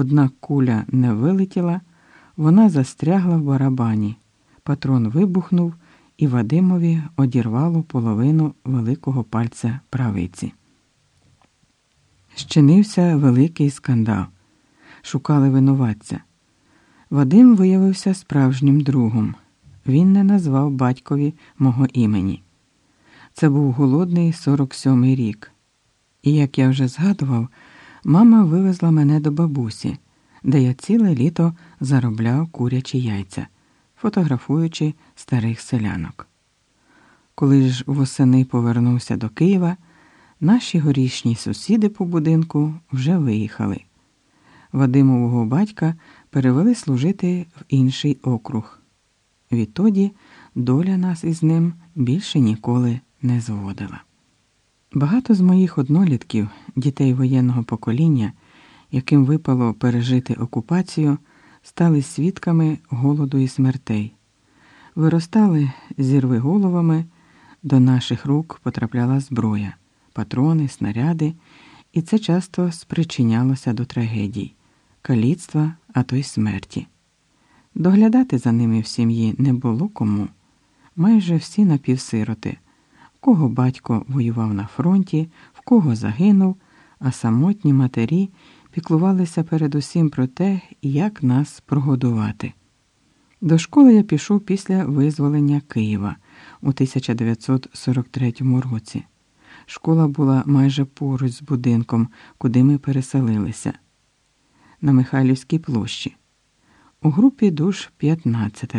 Однак куля не вилетіла, вона застрягла в барабані. Патрон вибухнув, і Вадимові одірвало половину великого пальця правиці. Щинився великий скандал. Шукали винуватця. Вадим виявився справжнім другом. Він не назвав батькові мого імені. Це був голодний 47-й рік. І, як я вже згадував, мама вивезла мене до бабусі, де я ціле літо заробляв курячі яйця, фотографуючи старих селянок. Коли ж восени повернувся до Києва, наші горішні сусіди по будинку вже виїхали. Вадимового батька перевели служити в інший округ. Відтоді доля нас із ним більше ніколи не зводила. Багато з моїх однолітків, дітей воєнного покоління, яким випало пережити окупацію, стали свідками голоду і смертей, виростали зірви головами, до наших рук потрапляла зброя, патрони, снаряди, і це часто спричинялося до трагедій, каліцтва, а то й смерті. Доглядати за ними в сім'ї не було кому. Майже всі напівсироти, кого батько воював на фронті, в кого загинув, а самотні матері піклувалися передусім про те, як нас прогодувати. До школи я пішов після визволення Києва у 1943 році. Школа була майже поруч з будинком, куди ми переселилися на Михайлівській площі. У групі душ 15,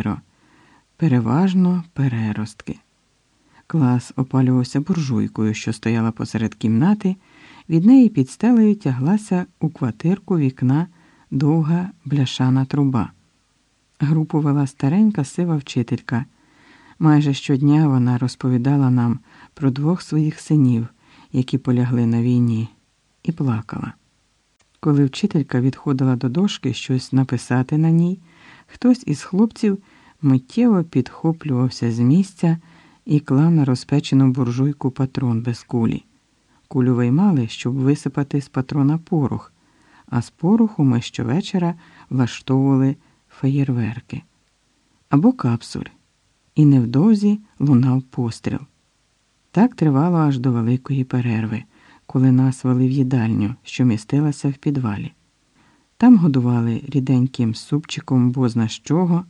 переважно переростки. Клас опалювався буржуйкою, що стояла посеред кімнати, від неї під стелею тяглася у квартирку вікна довга бляшана труба. Групу вела старенька сива вчителька. Майже щодня вона розповідала нам про двох своїх синів, які полягли на війні, і плакала. Коли вчителька відходила до дошки щось написати на ній, хтось із хлопців миттєво підхоплювався з місця і клав на розпечену буржуйку патрон без кулі. Кулю виймали, щоб висипати з патрона порох, а з пороху ми щовечора влаштовували феєрверки або капсуль, і невдовзі лунав постріл. Так тривало аж до великої перерви коли нас вели в їдальню, що містилася в підвалі. Там годували ріденьким супчиком бозна з чого,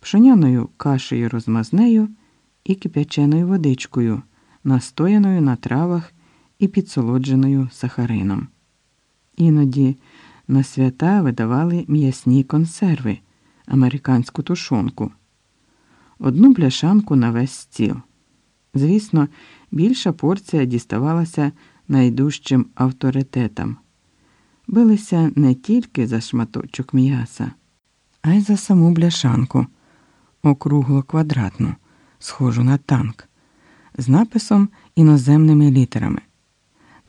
пшоняною кашею розмазнею і кип'яченою водичкою, настояною на травах і підсолодженою сахарином. Іноді на свята видавали м'ясні консерви, американську тушонку, одну бляшанку на весь стіл. Звісно, більша порція діставалася найдужчим авторитетам. Билися не тільки за шматочок м'яса, а й за саму бляшанку, округло квадратну, схожу на танк, з написом іноземними літерами.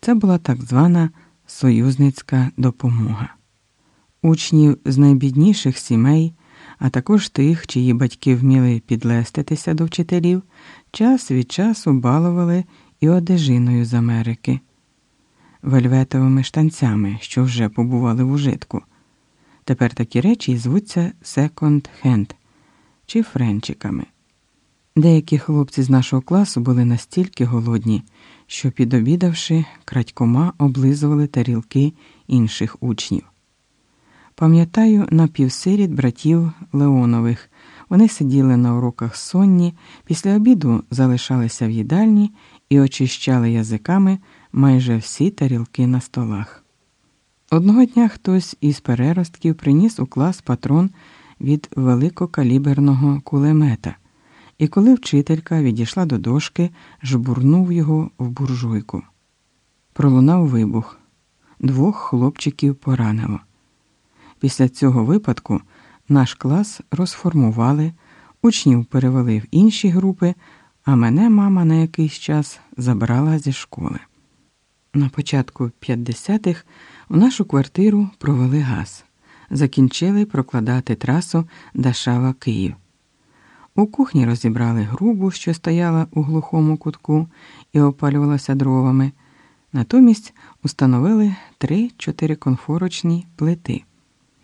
Це була так звана союзницька допомога. Учнів з найбідніших сімей, а також тих, чиї батьки вміли підлеститися до вчителів, час від часу балували і одежиною з Америки вельветовими штанцями, що вже побували в ужитку. Тепер такі речі звуться секонд-хенд чи френчиками. Деякі хлопці з нашого класу були настільки голодні, що, підобідавши, крадькома облизували тарілки інших учнів. Пам'ятаю напівсиріт братів Леонових. Вони сиділи на уроках сонні, після обіду залишалися в їдальні і очищали язиками майже всі тарілки на столах. Одного дня хтось із переростків приніс у клас патрон від великокаліберного кулемета, і коли вчителька відійшла до дошки, жбурнув його в буржуйку. Пролунав вибух. Двох хлопчиків поранило. Після цього випадку наш клас розформували, учнів перевели в інші групи, а мене мама на якийсь час забрала зі школи. На початку 50-х у нашу квартиру провели газ, закінчили прокладати трасу Дашава Київ. У кухні розібрали грубу, що стояла у глухому кутку і опалювалася дровами. Натомість установили три чотириконфорочні плити.